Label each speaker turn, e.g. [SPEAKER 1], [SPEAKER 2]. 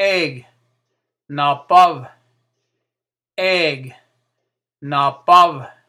[SPEAKER 1] egg, napav. egg, napav.